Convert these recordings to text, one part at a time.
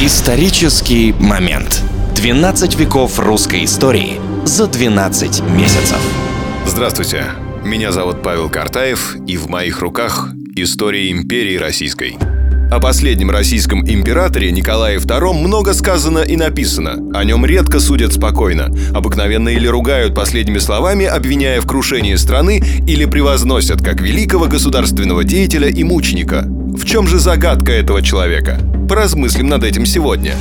Исторический момент. 12 веков русской истории за 12 месяцев. Здравствуйте, меня зовут Павел Картаев, и в моих руках история империи российской. О последнем российском императоре Николае II много сказано и написано. О нем редко судят спокойно. Обыкновенно или ругают последними словами, обвиняя в крушении страны, или превозносят как великого государственного деятеля и мученика. В чем же загадка этого человека? Поразмыслим над этим сегодня.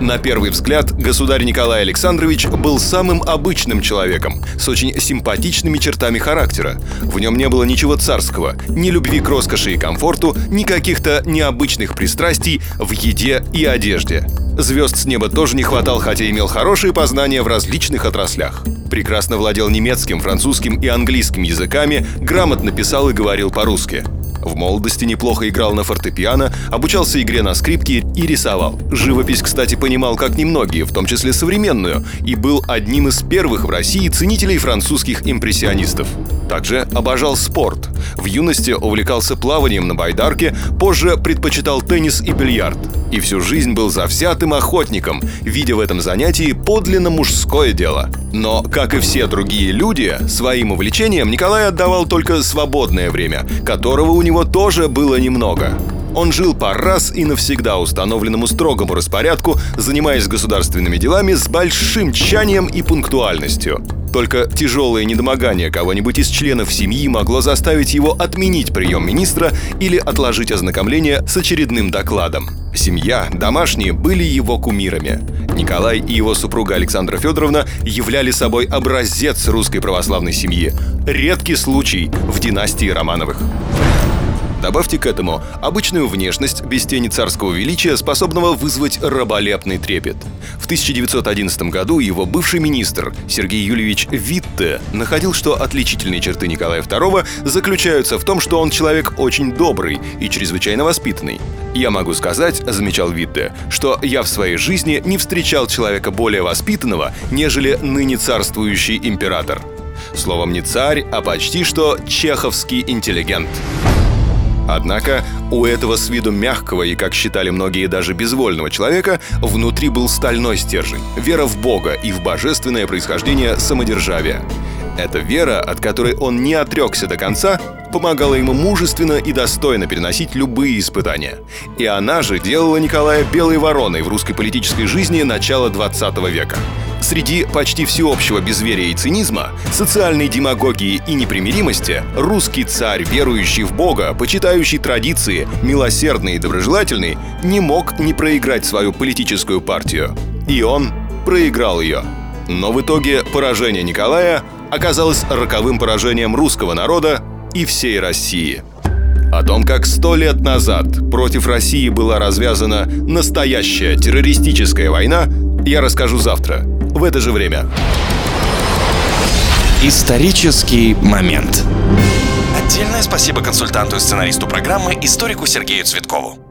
На первый взгляд, государь Николай Александрович был самым обычным человеком, с очень симпатичными чертами характера. В нем не было ничего царского, ни любви к роскоши и комфорту, ни каких-то необычных пристрастий в еде и одежде. Звезд с неба тоже не хватал, хотя имел хорошие познания в различных отраслях. Прекрасно владел немецким, французским и английским языками, грамотно писал и говорил по-русски. В молодости неплохо играл на фортепиано, обучался игре на скрипке и рисовал. Живопись, кстати, понимал как немногие, в том числе современную, и был одним из первых в России ценителей французских импрессионистов. Также обожал спорт. В юности увлекался плаванием на байдарке, позже предпочитал теннис и бильярд. И всю жизнь был завзятым охотником, видя в этом занятии подлинно мужское дело. Но, как и все другие люди, своим увлечениям Николай отдавал только свободное время, которого у него тоже было немного. Он жил по раз и навсегда установленному строгому распорядку, занимаясь государственными делами с большим тщанием и пунктуальностью. Только тяжелое недомогание кого-нибудь из членов семьи могло заставить его отменить прием министра или отложить ознакомление с очередным докладом. Семья, домашние были его кумирами. Николай и его супруга Александра Федоровна являли собой образец русской православной семьи. Редкий случай в династии Романовых. Добавьте к этому обычную внешность без тени царского величия, способного вызвать раболепный трепет. В 1911 году его бывший министр Сергей Юльевич Витте находил, что отличительные черты Николая II заключаются в том, что он человек очень добрый и чрезвычайно воспитанный. «Я могу сказать, — замечал Витте, — что я в своей жизни не встречал человека более воспитанного, нежели ныне царствующий император». Словом, не царь, а почти что чеховский интеллигент. Однако у этого с виду мягкого и, как считали многие, даже безвольного человека, внутри был стальной стержень, вера в Бога и в божественное происхождение самодержавия. Эта вера, от которой он не отрекся до конца, помогала ему мужественно и достойно переносить любые испытания. И она же делала Николая белой вороной в русской политической жизни начала 20 века. Среди почти всеобщего безверия и цинизма, социальной демагогии и непримиримости, русский царь, верующий в Бога, почитающий традиции, милосердный и доброжелательный, не мог не проиграть свою политическую партию. И он проиграл ее. Но в итоге поражение Николая оказалось роковым поражением русского народа и всей России. О том, как сто лет назад против России была развязана настоящая террористическая война, я расскажу завтра, в это же время. Исторический момент. Отдельное спасибо консультанту и сценаристу программы, историку Сергею Цветкову.